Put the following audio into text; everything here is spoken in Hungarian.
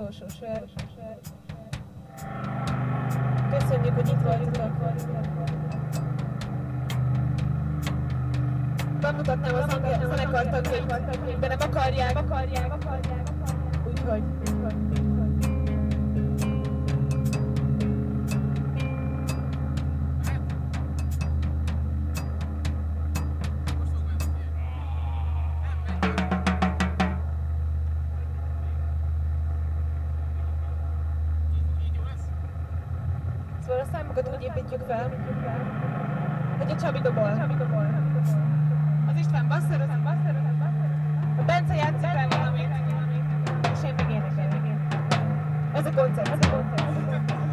utolsó sör. Köszönjük, hogy itt voltatok. Bemutatnám a zenekar tagjait, de nem akarják. Úgyhogy... Szóval a számokat úgy építjük fel, hogy a Csabi dobol. Az István basszor, az a Bence játszik el valamit, és én énekelek. Ez a koncert. Ez a koncert.